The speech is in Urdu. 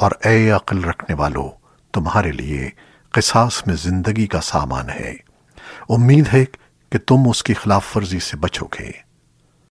اور اے عقل رکھنے والو، تمہارے لیے قصاص میں زندگی کا سامان ہے۔ امید ہے کہ تم اس کی خلاف ورزی سے بچو گے